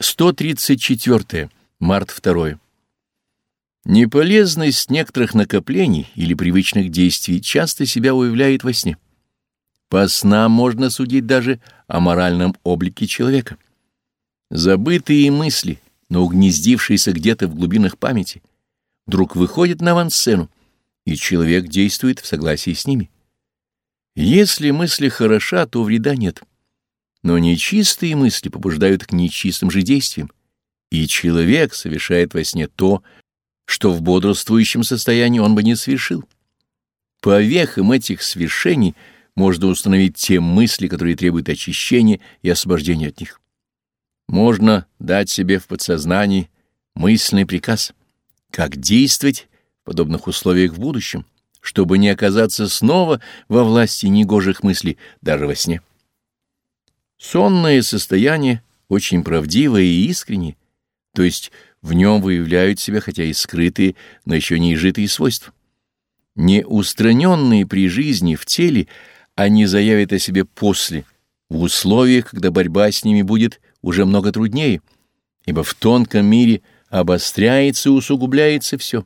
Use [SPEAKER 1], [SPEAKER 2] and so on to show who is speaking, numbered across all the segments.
[SPEAKER 1] 134. Март 2. Неполезность некоторых накоплений или привычных действий часто себя уявляет во сне. По снам можно судить даже о моральном облике человека. Забытые мысли, но угнездившиеся где-то в глубинах памяти, вдруг выходят на авансцену, и человек действует в согласии с ними. Если мысли хороша, то вреда нет. Но нечистые мысли побуждают к нечистым же действиям, и человек совершает во сне то, что в бодрствующем состоянии он бы не совершил. По вехам этих свершений можно установить те мысли, которые требуют очищения и освобождения от них. Можно дать себе в подсознании мысленный приказ, как действовать в подобных условиях в будущем, чтобы не оказаться снова во власти негожих мыслей даже во сне. Сонное состояние очень правдивое и искреннее, то есть в нем выявляют себя хотя и скрытые, но еще не изжитые свойства. Не устраненные при жизни в теле, они заявят о себе после, в условиях, когда борьба с ними будет уже много труднее, ибо в тонком мире обостряется и усугубляется все.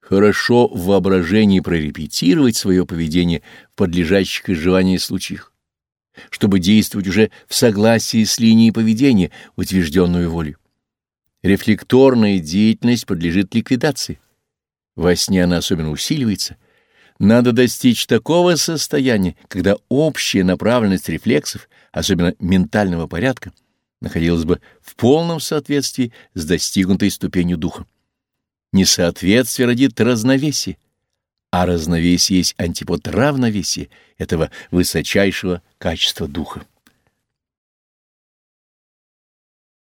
[SPEAKER 1] Хорошо в воображении прорепетировать свое поведение в подлежащих изживанию случаях чтобы действовать уже в согласии с линией поведения, утвержденную волей. Рефлекторная деятельность подлежит ликвидации. Во сне она особенно усиливается. Надо достичь такого состояния, когда общая направленность рефлексов, особенно ментального порядка, находилась бы в полном соответствии с достигнутой ступенью духа. Несоответствие родит разновесие, а разновесие есть антипод равновесия этого высочайшего качества духа.